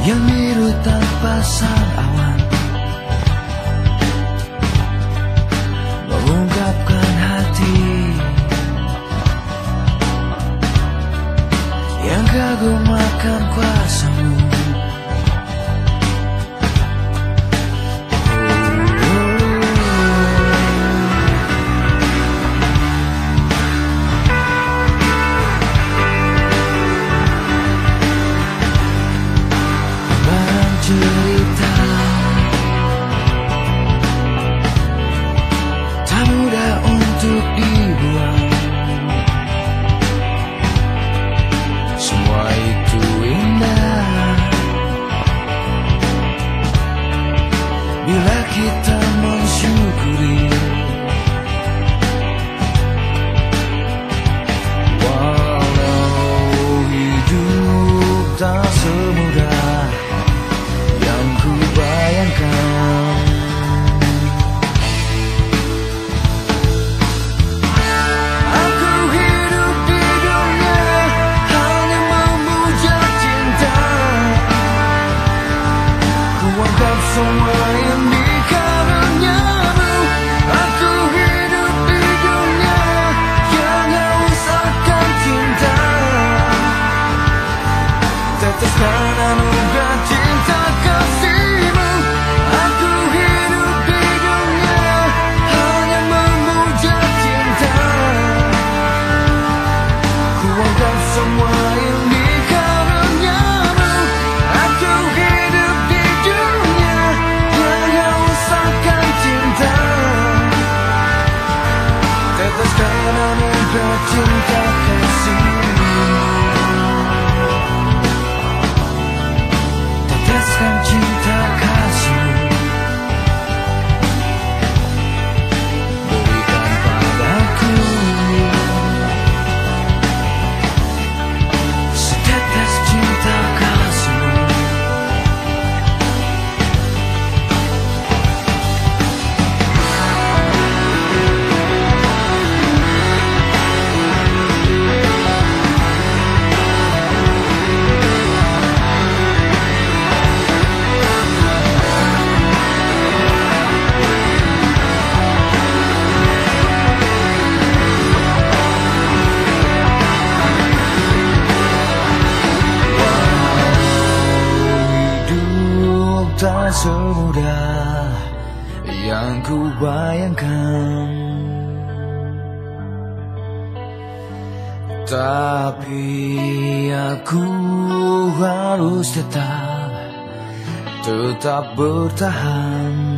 yang biru tanpa sang awan mengungkapkan hati yang kagum akan kuasamu. I'm in love on empty tak semudah yang kubayangkan Tapi aku harus tetap Tetap bertahan.